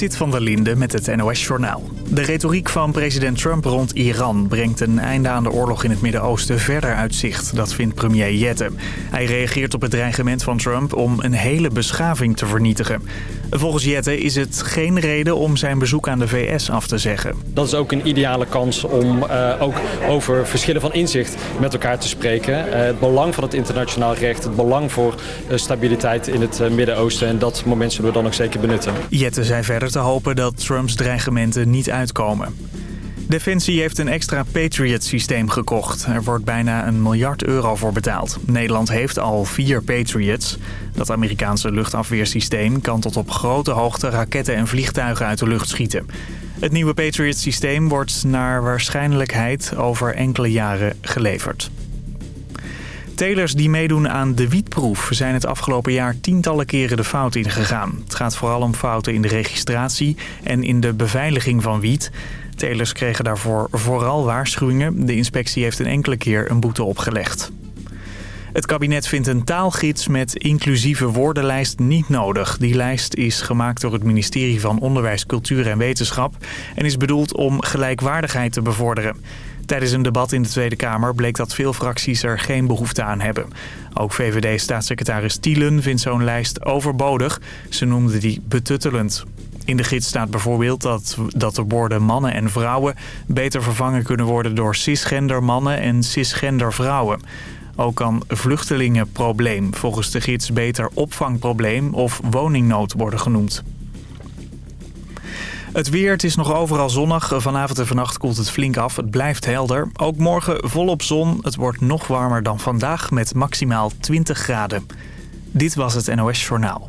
Zit van der Linde met het NOS-journaal. De retoriek van president Trump rond Iran brengt een einde aan de oorlog in het Midden-Oosten verder uit zicht. Dat vindt premier Jette. Hij reageert op het dreigement van Trump om een hele beschaving te vernietigen. Volgens Jette is het geen reden om zijn bezoek aan de VS af te zeggen. Dat is ook een ideale kans om uh, ook over verschillen van inzicht met elkaar te spreken. Uh, het belang van het internationaal recht, het belang voor uh, stabiliteit in het Midden-Oosten. En dat moment zullen we dan ook zeker benutten. Jette zei verder te hopen dat Trumps dreigementen niet uitkomen. Defensie heeft een extra Patriot-systeem gekocht. Er wordt bijna een miljard euro voor betaald. Nederland heeft al vier Patriots. Dat Amerikaanse luchtafweersysteem kan tot op grote hoogte raketten en vliegtuigen uit de lucht schieten. Het nieuwe Patriot-systeem wordt naar waarschijnlijkheid over enkele jaren geleverd. Telers die meedoen aan de wietproef zijn het afgelopen jaar tientallen keren de fout ingegaan. Het gaat vooral om fouten in de registratie en in de beveiliging van wiet. Telers kregen daarvoor vooral waarschuwingen. De inspectie heeft een enkele keer een boete opgelegd. Het kabinet vindt een taalgids met inclusieve woordenlijst niet nodig. Die lijst is gemaakt door het ministerie van Onderwijs, Cultuur en Wetenschap... en is bedoeld om gelijkwaardigheid te bevorderen. Tijdens een debat in de Tweede Kamer bleek dat veel fracties er geen behoefte aan hebben. Ook VVD-staatssecretaris Tielen vindt zo'n lijst overbodig. Ze noemde die betuttelend. In de gids staat bijvoorbeeld dat, dat de woorden mannen en vrouwen... beter vervangen kunnen worden door cisgender mannen en cisgender vrouwen. Ook kan vluchtelingenprobleem volgens de gids beter opvangprobleem of woningnood worden genoemd. Het weer, het is nog overal zonnig. Vanavond en vannacht koelt het flink af. Het blijft helder. Ook morgen volop zon. Het wordt nog warmer dan vandaag met maximaal 20 graden. Dit was het NOS Journaal.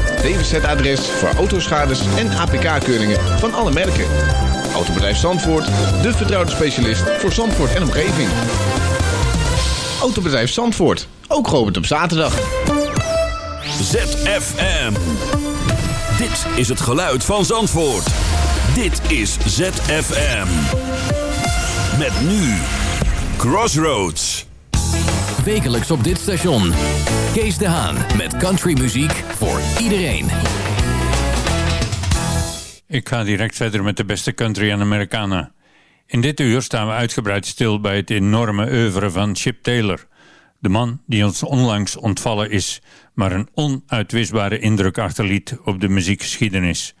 DWZ-adres voor autoschades en APK-keuringen van alle merken. Autobedrijf Zandvoort, de vertrouwde specialist voor Zandvoort en omgeving. Autobedrijf Zandvoort, ook geopend op zaterdag. ZFM. Dit is het geluid van Zandvoort. Dit is ZFM. Met nu Crossroads. Wekelijks op dit station. Kees de Haan met countrymuziek voor iedereen. Ik ga direct verder met de beste country en Americana. In dit uur staan we uitgebreid stil bij het enorme oeuvre van Chip Taylor. De man die ons onlangs ontvallen is, maar een onuitwisbare indruk achterliet op de muziekgeschiedenis.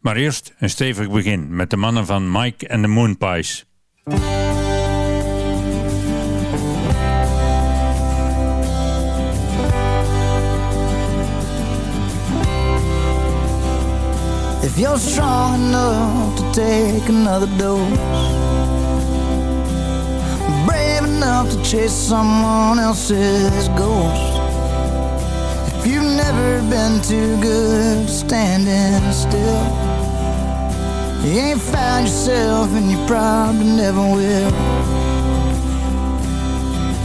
Maar eerst een stevig begin met de mannen van Mike and the Moonpies. If you're strong enough to take another dose Brave enough to chase someone else's ghost If you've never been too good standing still You ain't found yourself and you probably never will.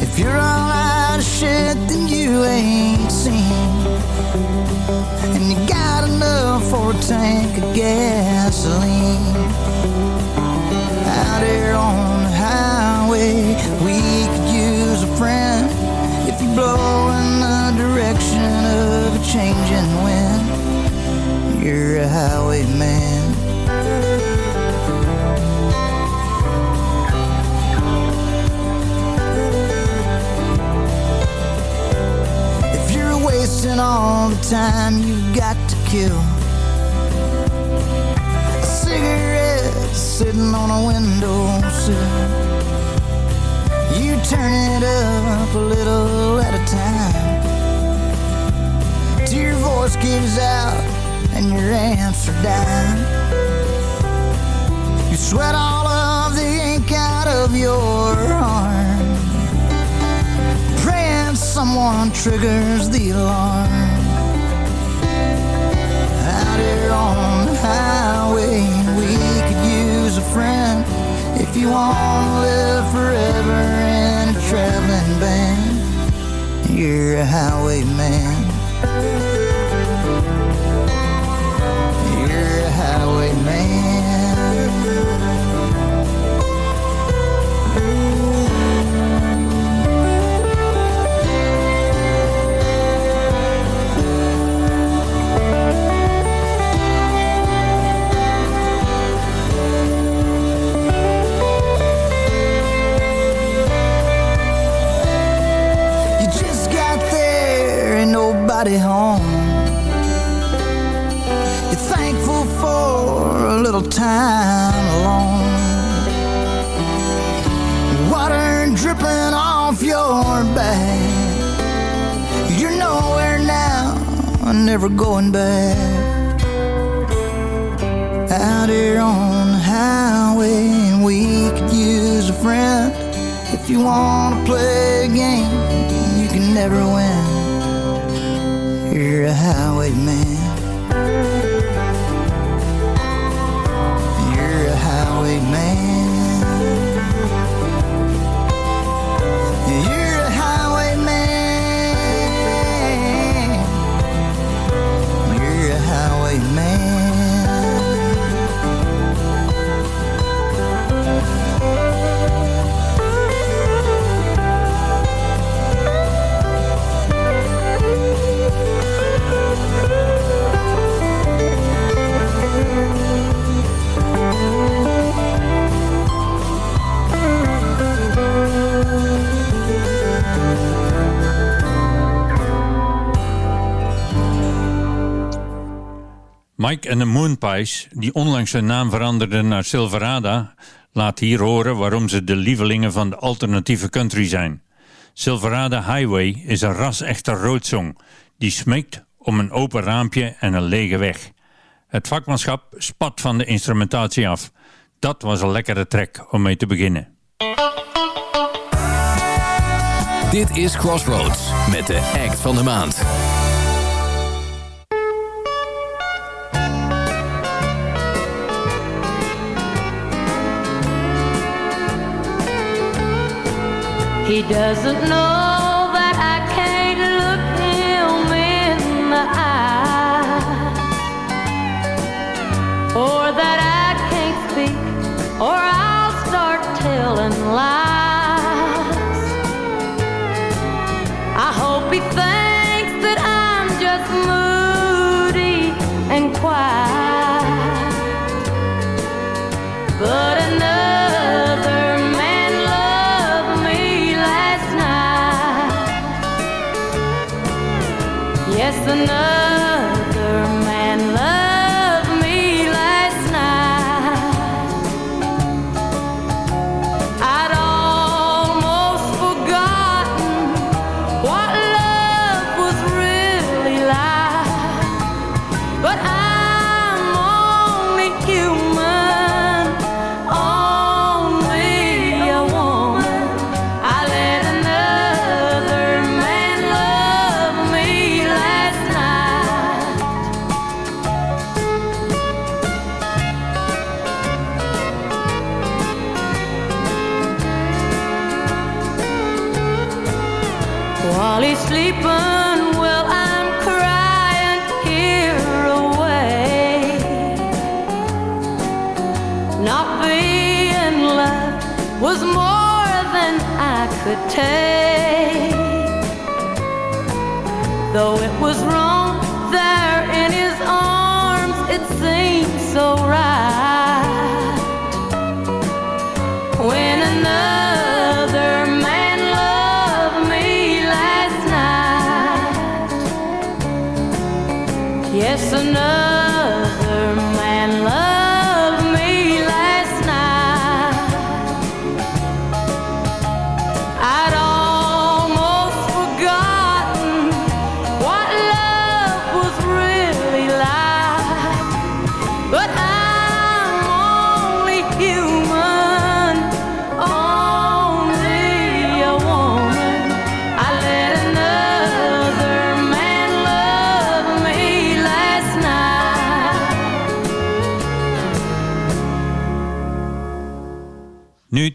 If you're all out of shit then you ain't seen And you got enough for a tank of gasoline. Out here on the highway We could use a friend If you blow in the direction of a changing wind. You're a highwayman wasting all the time you've got to kill. A cigarette sitting on a windowsill. You turn it up a little at a time. Till your voice gives out and your are dying You sweat all of the ink out of your arm someone triggers the alarm Out here on the highway We could use a friend If you want to live forever in a traveling band, you're a highwayman. Nobody home. You're thankful for a little time alone. Water dripping off your back. You're nowhere now, never going back. Out here on the highway, we could use a friend. If you wanna play a game, you can never win. A highwayman. Mike en de Moonpies, die onlangs hun naam veranderden naar Silverada, laat hier horen waarom ze de lievelingen van de alternatieve country zijn. Silverada Highway is een ras-echte die smeekt om een open raampje en een lege weg. Het vakmanschap spat van de instrumentatie af. Dat was een lekkere track om mee te beginnen. Dit is Crossroads met de act van de maand. He doesn't know Yes, another man loved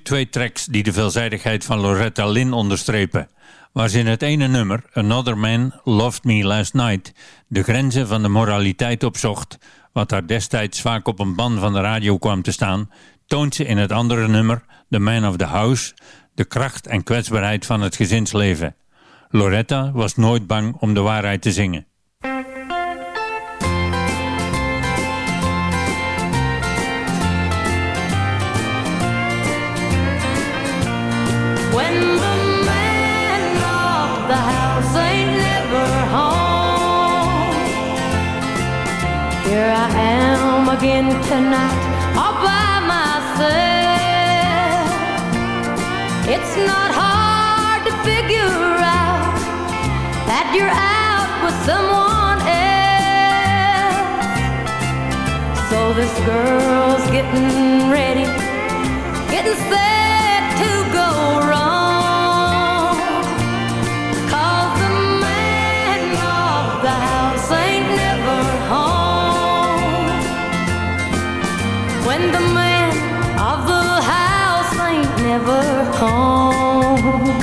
twee tracks die de veelzijdigheid van Loretta Lynn onderstrepen. Waar ze in het ene nummer, Another Man Loved Me Last Night, de grenzen van de moraliteit opzocht, wat haar destijds vaak op een ban van de radio kwam te staan, toont ze in het andere nummer, The Man of the House, de kracht en kwetsbaarheid van het gezinsleven. Loretta was nooit bang om de waarheid te zingen. Again tonight, all by myself. It's not hard to figure out that you're out with someone else. So this girl's getting ready, getting set never home.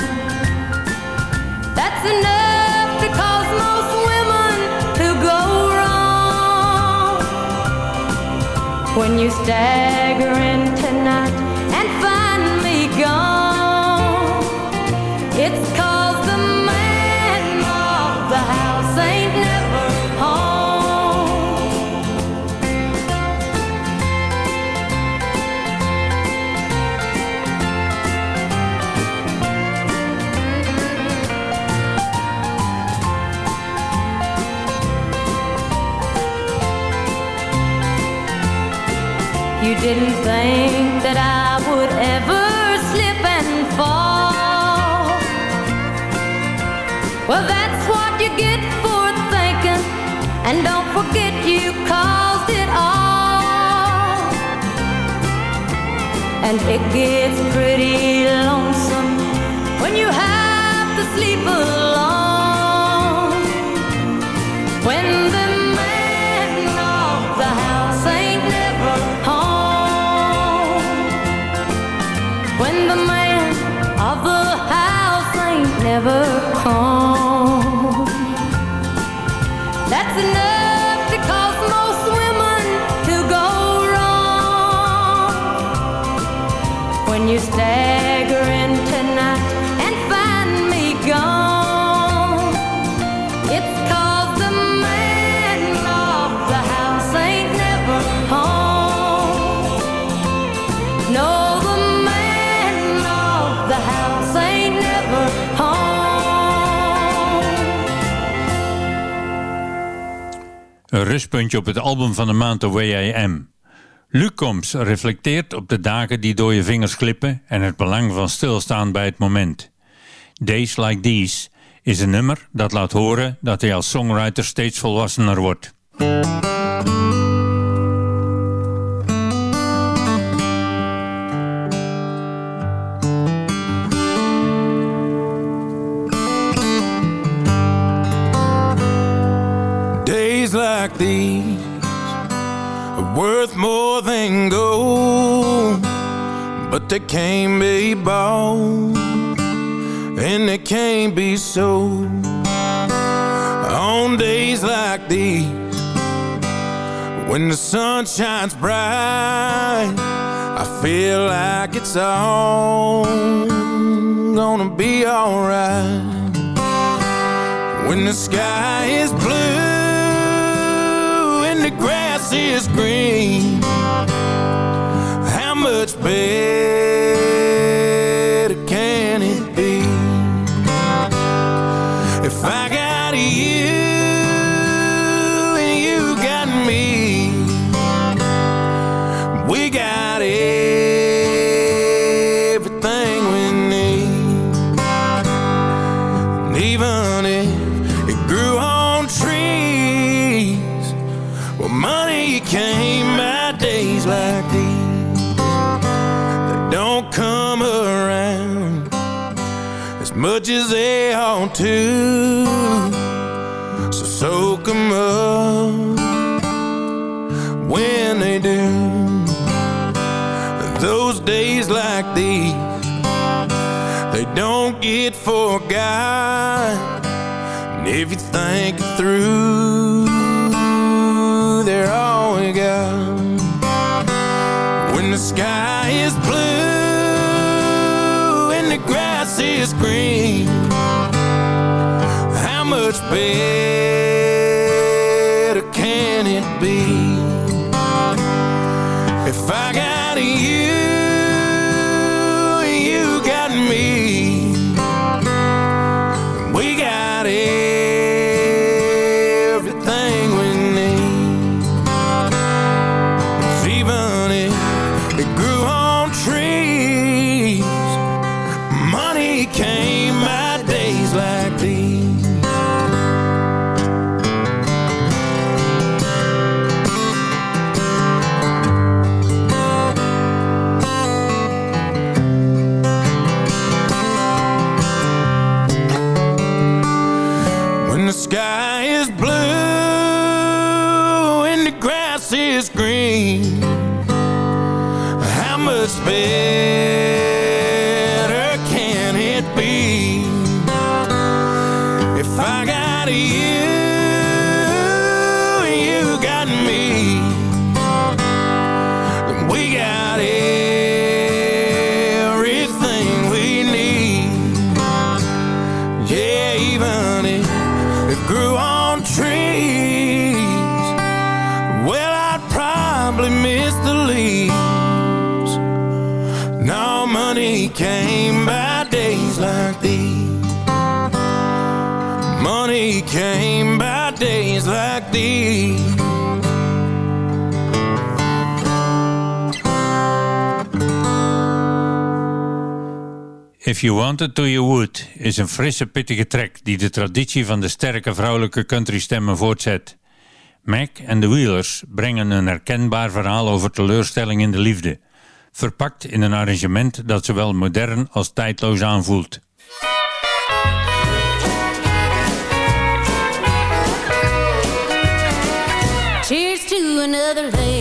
That's enough to cause most women to go wrong. When you stagger And it gets pretty lonesome when you have to sleep alone. Een rustpuntje op het album van de maand The Way I Am. Luc Combs reflecteert op de dagen die door je vingers glippen en het belang van stilstaan bij het moment. Days Like These is een nummer dat laat horen dat hij als songwriter steeds volwassener wordt. Like these are worth more than gold, but they can't be bought and they can't be sold. On days like these, when the sun shines bright, I feel like it's all gonna be alright. When the sky is blue is green, how much better beaches they haunt to So soak them up when they do Those days like these They don't get forgotten. If you think it through They're all days like these If You Wanted To You Would is een frisse pittige track die de traditie van de sterke vrouwelijke countrystemmen voortzet. Mac en de Wheelers brengen een herkenbaar verhaal over teleurstelling in de liefde, verpakt in een arrangement dat zowel modern als tijdloos aanvoelt. other lady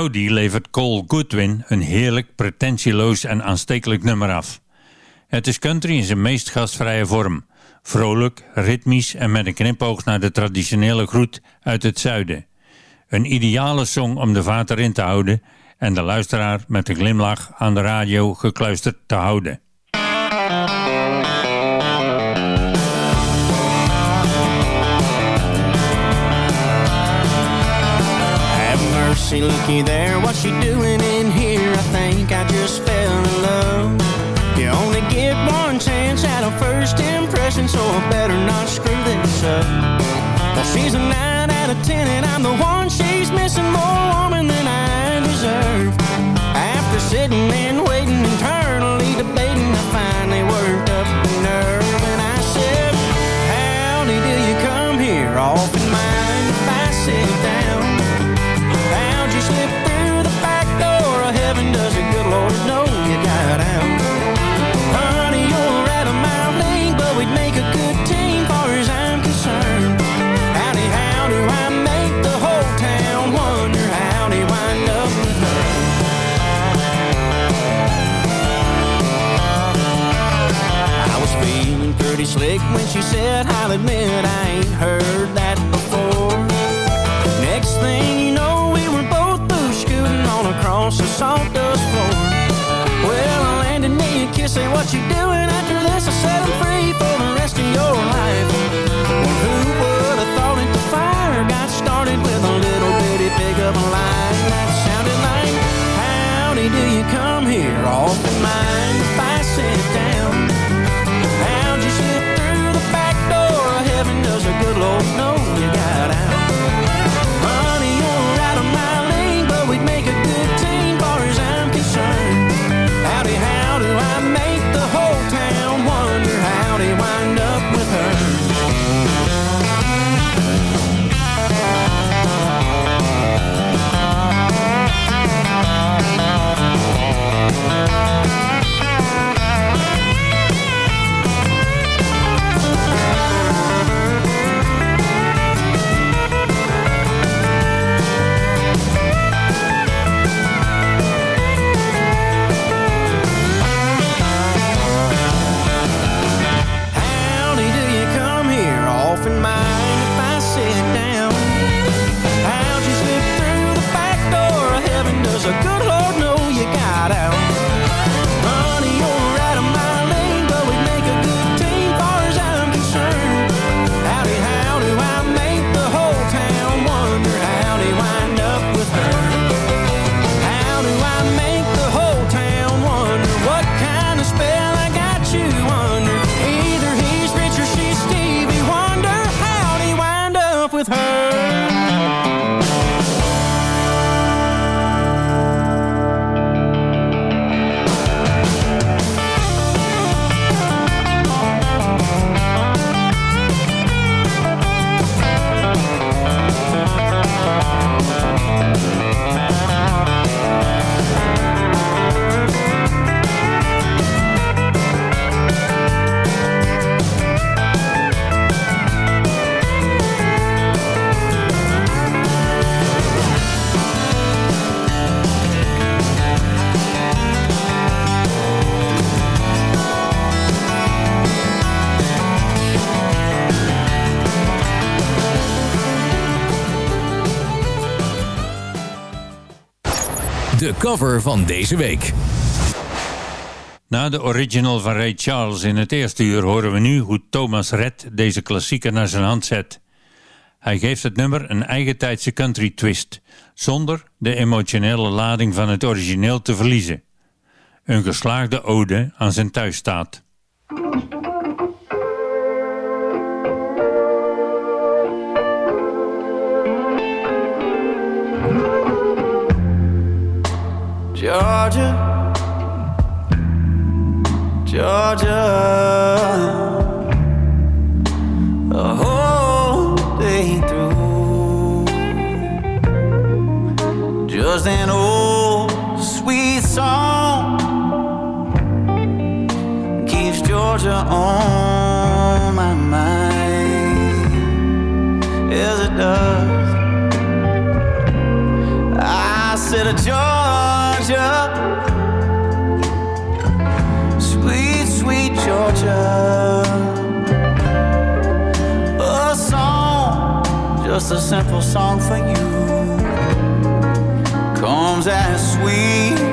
Howdy levert Cole Goodwin een heerlijk, pretentieloos en aanstekelijk nummer af. Het is country in zijn meest gastvrije vorm. Vrolijk, ritmisch en met een knipoog naar de traditionele groet uit het zuiden. Een ideale song om de vaat erin te houden en de luisteraar met een glimlach aan de radio gekluisterd te houden. Mercy, looky there, what's she doing in here? I think I just fell in love. You only get one chance at a first impression, so I better not screw this up. Well, she's a 9 out of 10, and I'm the one she's missing, more woman than I deserve. After sitting and waiting, when she said, I'll admit I ain't heard that before. Next thing you know, we were both boo scooting on across the sawdust floor. Well, I landed me a kiss, say, what you doing cover van deze week. Na de original van Ray Charles in het eerste uur horen we nu hoe Thomas Red deze klassieker naar zijn hand zet. Hij geeft het nummer een eigen tijdse country twist, zonder de emotionele lading van het origineel te verliezen. Een geslaagde ode aan zijn thuisstaat. Georgia, Georgia, a whole day through. Just an old sweet song. Keeps Georgia on just a simple song for you. Comes as sweet,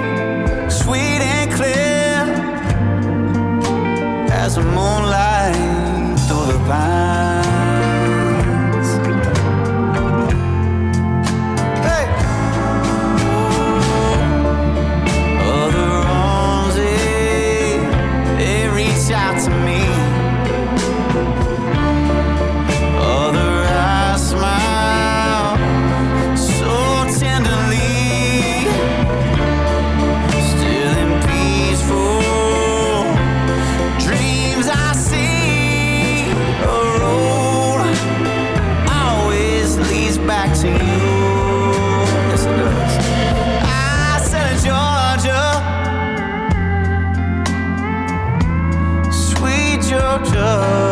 sweet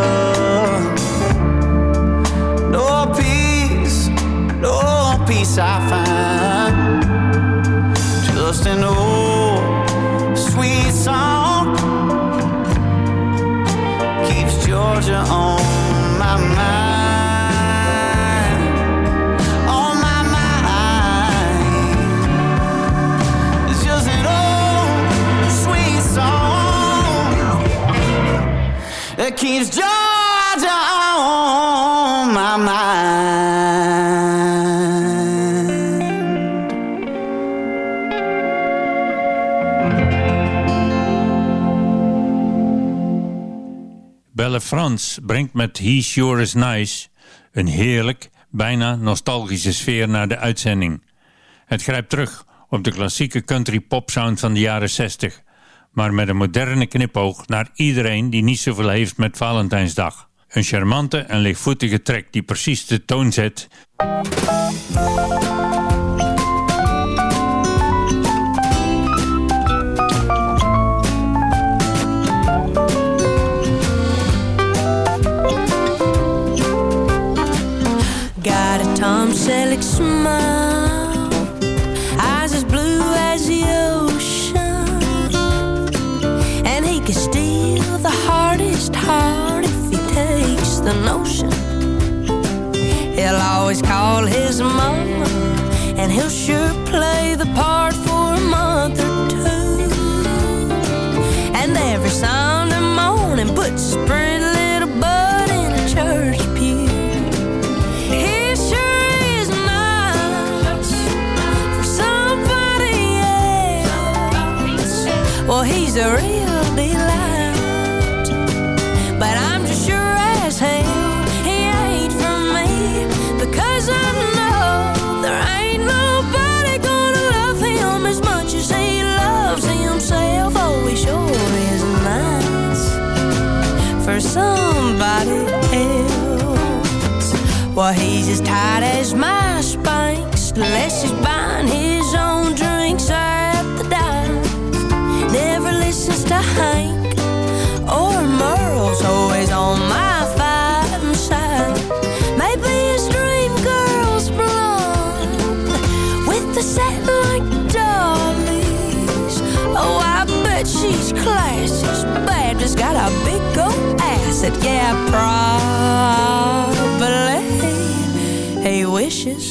France brengt met He Sure Is Nice een heerlijk, bijna nostalgische sfeer naar de uitzending. Het grijpt terug op de klassieke country pop sound van de jaren 60, maar met een moderne knipoog naar iedereen die niet zoveel heeft met Valentijnsdag. Een charmante en lichtvoetige track die precies de toon zet always call his mama, and he'll sure play the part for a month or two. And every Sunday morning, puts pretty little bud in a church pew. He sure is nice for somebody else. Well, he's a real Well, he's as tight as my Spanx, unless he's buying his own drinks at the dive. Never listens to Hank or Merle's, always on my fighting side. Maybe his dream girl's blonde with the like dollies. Oh, I bet she's classy. Bad, just got a big old ass. That yeah, he wishes.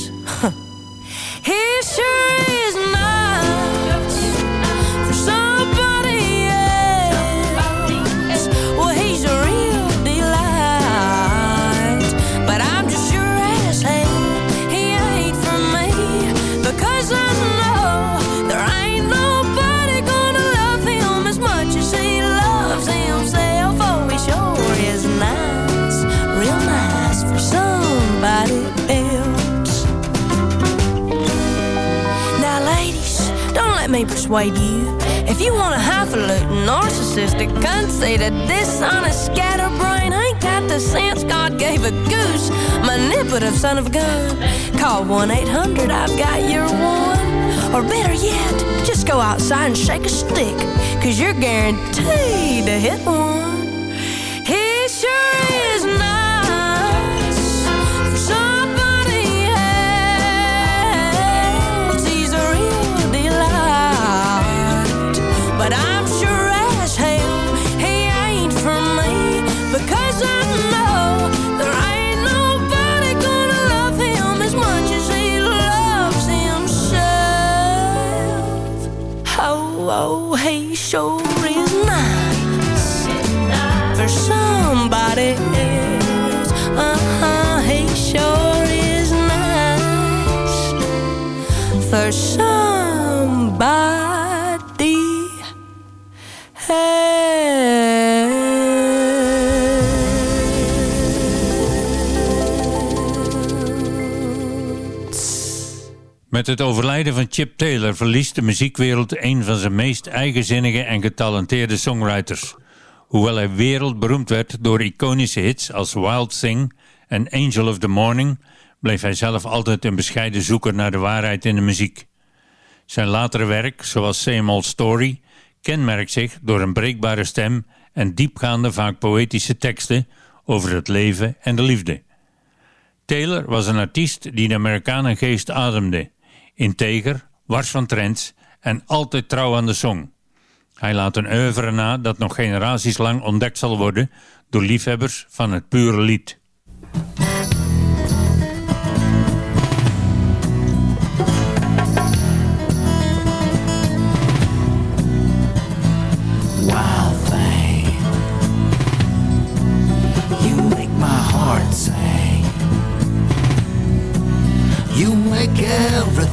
Persuade you. If you want a highfalutin, narcissistic, conceited, dishonest, scatterbrain, ain't got the sense God gave a goose, manipulative son of a gun, call 1 800 I've got your one. Or better yet, just go outside and shake a stick, cause you're guaranteed to hit one. Sure is nice for somebody else. Uh-huh, he sure is nice for somebody Met het overlijden van Chip Taylor verliest de muziekwereld een van zijn meest eigenzinnige en getalenteerde songwriters. Hoewel hij wereldberoemd werd door iconische hits als Wild Thing en Angel of the Morning, bleef hij zelf altijd een bescheiden zoeker naar de waarheid in de muziek. Zijn latere werk, zoals Same Story, kenmerkt zich door een breekbare stem en diepgaande, vaak poëtische teksten over het leven en de liefde. Taylor was een artiest die de Amerikanengeest ademde, integer, wars van trends en altijd trouw aan de song. Hij laat een oeuvre na dat nog generaties lang ontdekt zal worden door liefhebbers van het pure lied. You make everything.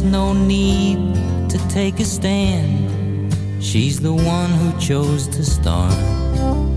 There's no need to take a stand. She's the one who chose to start.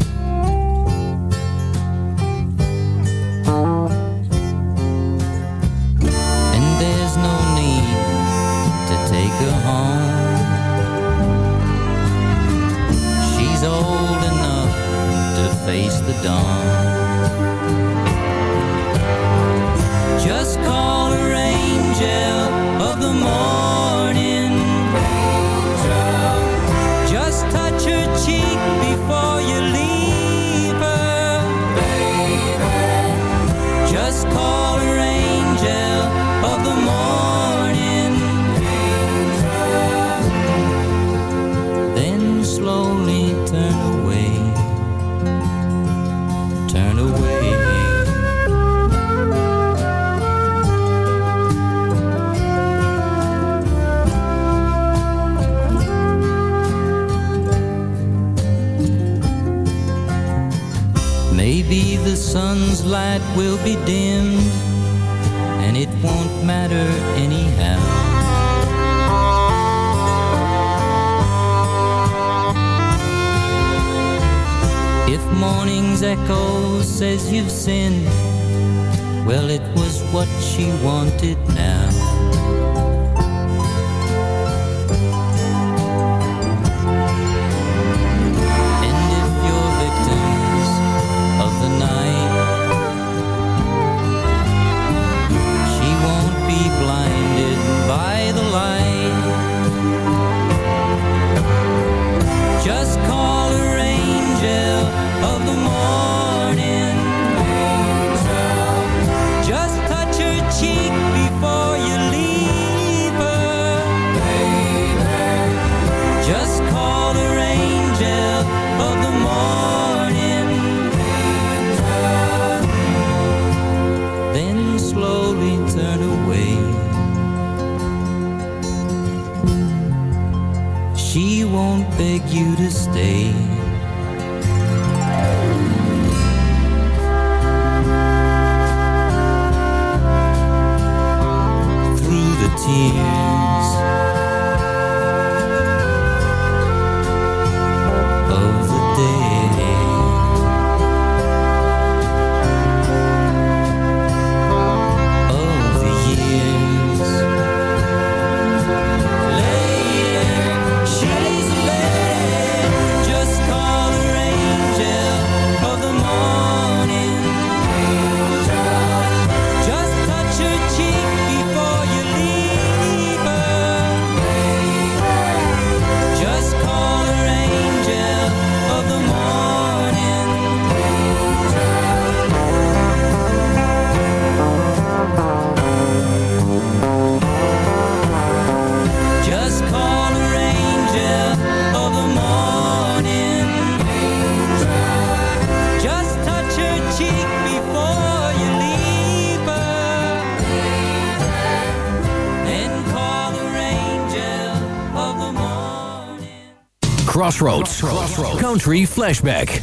Crossroads. Crossroads. Country Flashback.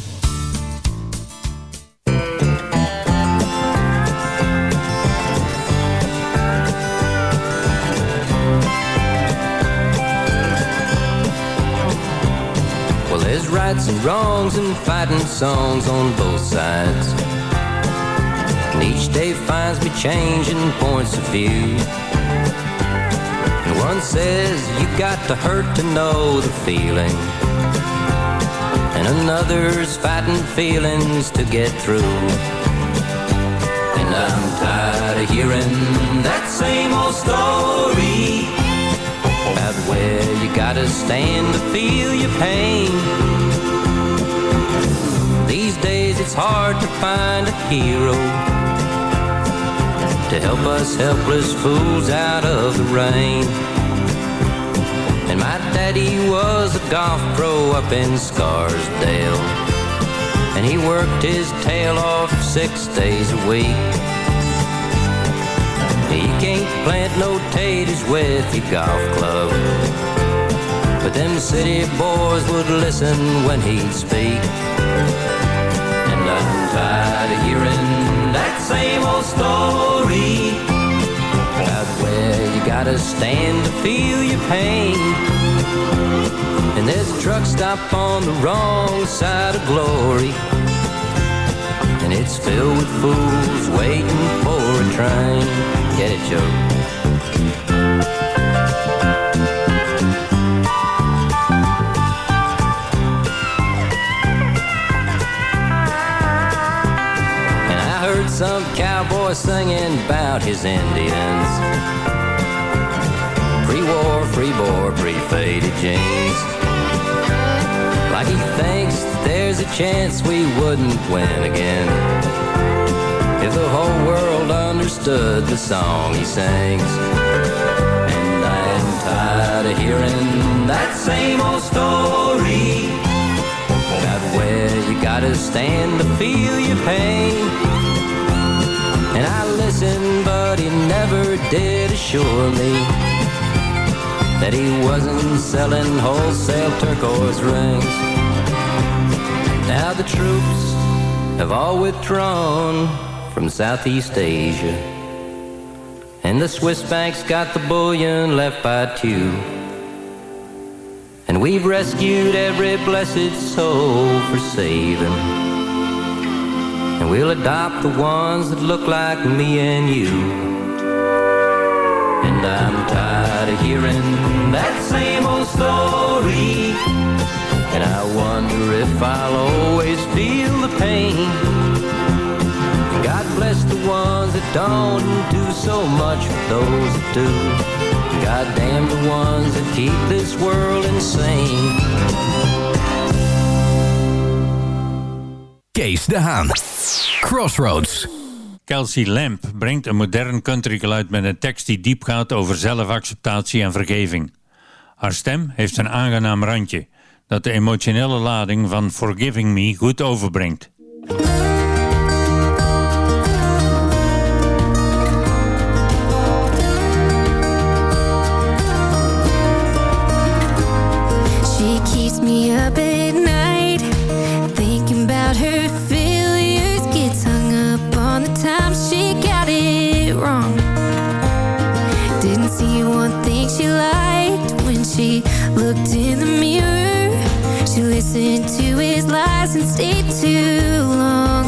Well, there's rights and wrongs and fighting songs on both sides. And each day finds me changing points of view. And one says you got to hurt to know the feeling. And another's fighting feelings to get through. And I'm tired of hearing that same old story About where you gotta stand to feel your pain. These days it's hard to find a hero To help us helpless fools out of the rain. And my daddy was a golf pro up in Scarsdale. And he worked his tail off six days a week. He can't plant no taters with your golf club. But them city boys would listen when he'd speak. And I'm tired of hearing that same old story gotta stand to feel your pain. And there's a truck stop on the wrong side of glory. And it's filled with fools waiting for a train. Get it, Joe? And I heard some cowboy singing about his Indians. Pre-war, free-bore, pre-faded jeans. Like he thinks there's a chance we wouldn't win again. If the whole world understood the song he sings. And I am tired of hearing that same old story. About where you gotta stand to feel your pain. And I listened, but he never did assure me that he wasn't selling wholesale turquoise rings. Now the troops have all withdrawn from Southeast Asia. And the Swiss banks got the bullion left by two. And we've rescued every blessed soul for saving. And we'll adopt the ones that look like me and you. And I'm tired of hearing that same old story. And I wonder if I'll always feel the pain. God bless the ones that don't do so much for those that do. God damn the ones that keep this world insane. Kees de Haan. Crossroads. Kelsey Lamp brengt een modern countrygeluid met een tekst die diep gaat over zelfacceptatie en vergeving. Haar stem heeft een aangenaam randje dat de emotionele lading van Forgiving Me goed overbrengt. She looked in the mirror. She listened to his lies and stayed too long.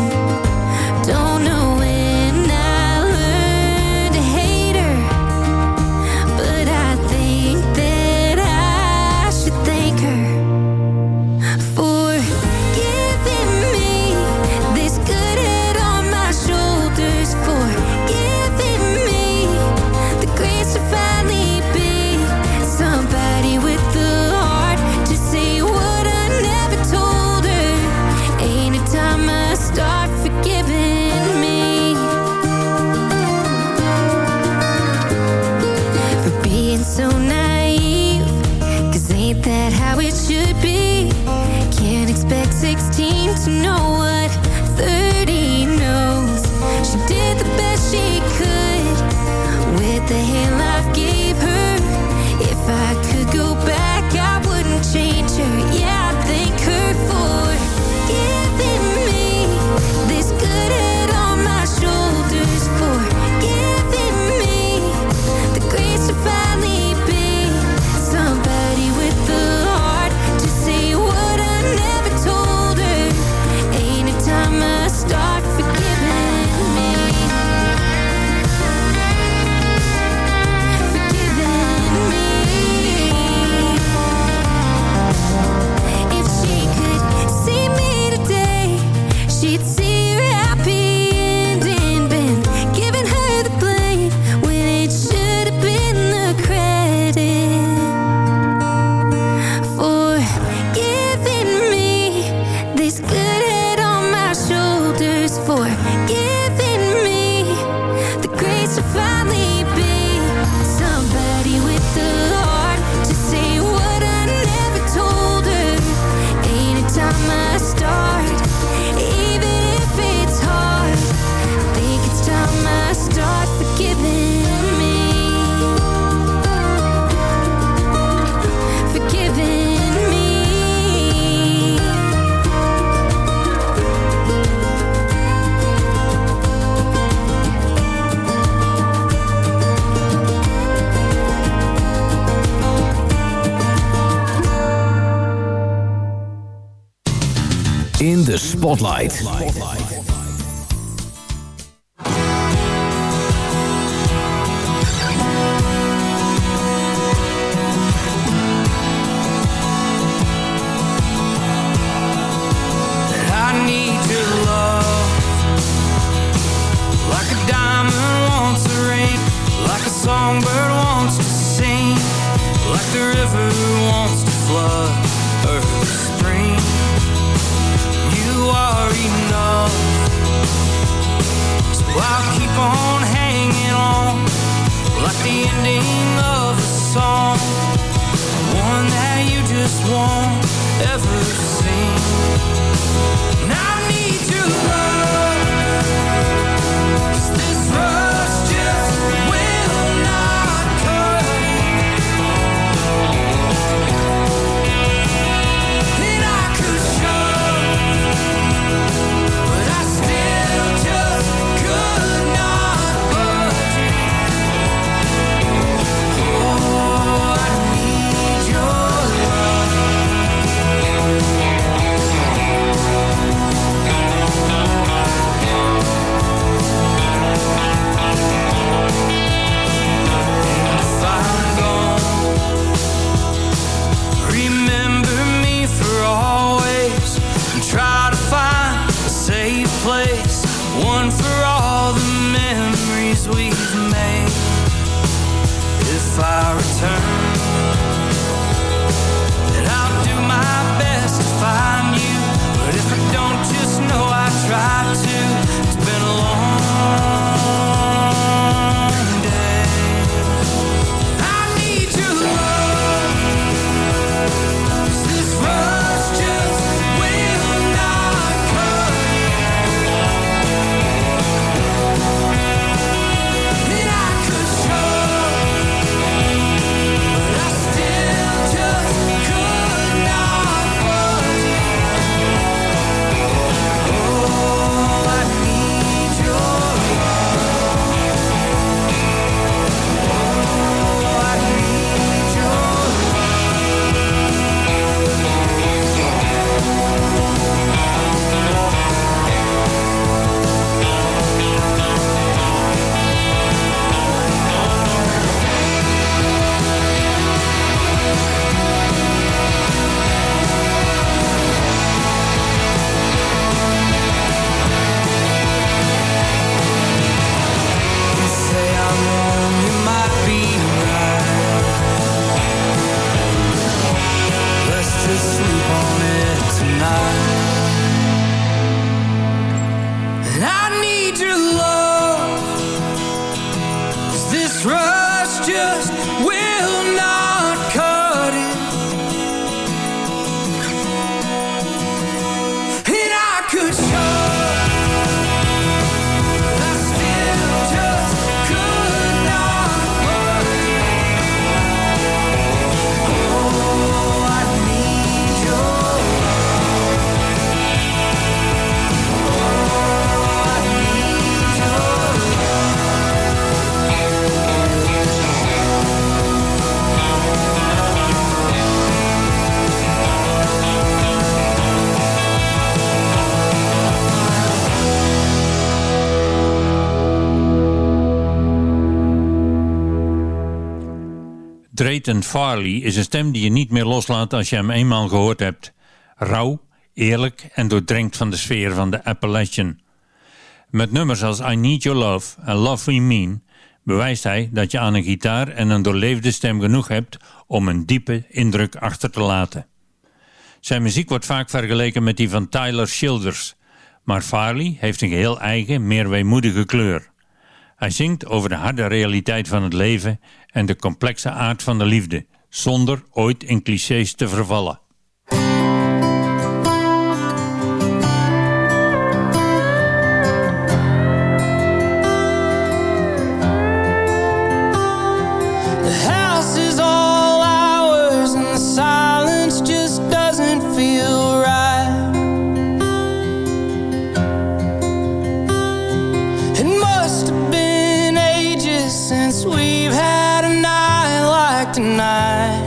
Spotlight. Spotlight. Drayton Farley is een stem die je niet meer loslaat als je hem eenmaal gehoord hebt. Rauw, eerlijk en doordrenkt van de sfeer van de Appalachian. Met nummers als I Need Your Love en Love We Mean bewijst hij dat je aan een gitaar en een doorleefde stem genoeg hebt om een diepe indruk achter te laten. Zijn muziek wordt vaak vergeleken met die van Tyler Childers, maar Farley heeft een geheel eigen, meer weemoedige kleur. Hij zingt over de harde realiteit van het leven en de complexe aard van de liefde, zonder ooit in clichés te vervallen. we've had a night like tonight.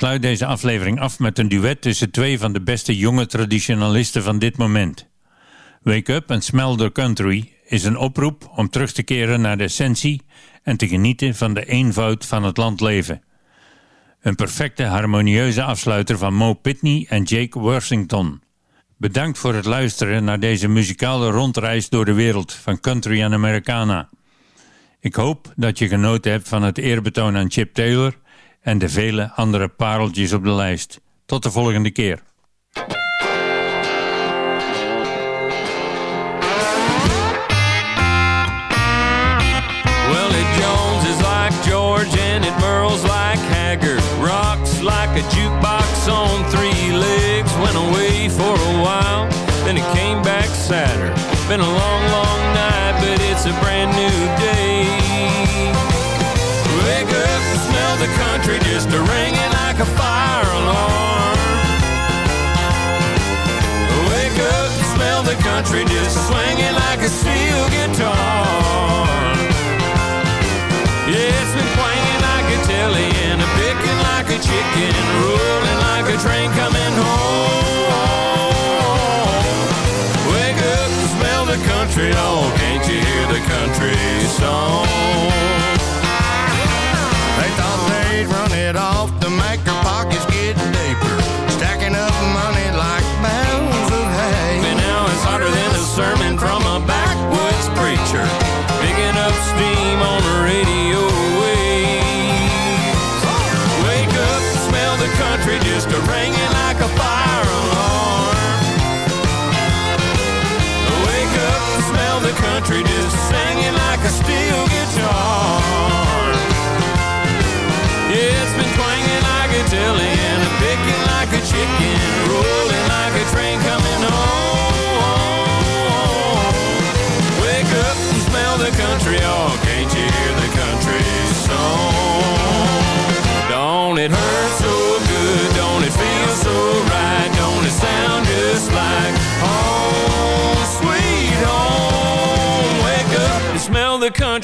Sluit deze aflevering af met een duet tussen twee van de beste jonge traditionalisten van dit moment. Wake Up and Smell the Country is een oproep om terug te keren naar de essentie en te genieten van de eenvoud van het landleven. Een perfecte harmonieuze afsluiter van Mo Pitney en Jake Worthington. Bedankt voor het luisteren naar deze muzikale rondreis door de wereld van country en Americana. Ik hoop dat je genoten hebt van het eerbetoon aan Chip Taylor en de vele andere pareltjes op de lijst. Tot de volgende keer. Well, it Jones is like George and it like Haggard. Rocks like a jukebox on three legs. Went away for a while, then it came back sadder. Been a long, long night, but it's a brand country just a ringing like a fire alarm. Wake up and smell the country just swinging like a steel guitar. Yeah, it's been twanging like a telly and a picking like a chicken,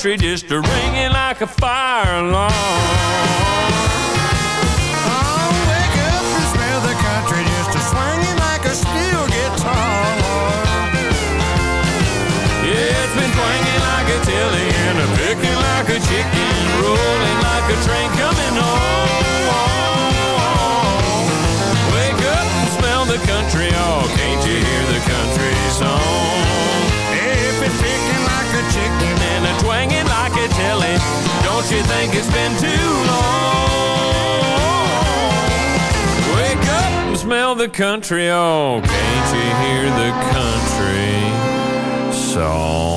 country just a ringing like a fire alarm. Don't you think it's been too long? Wake up and smell the country. Oh, can't you hear the country song?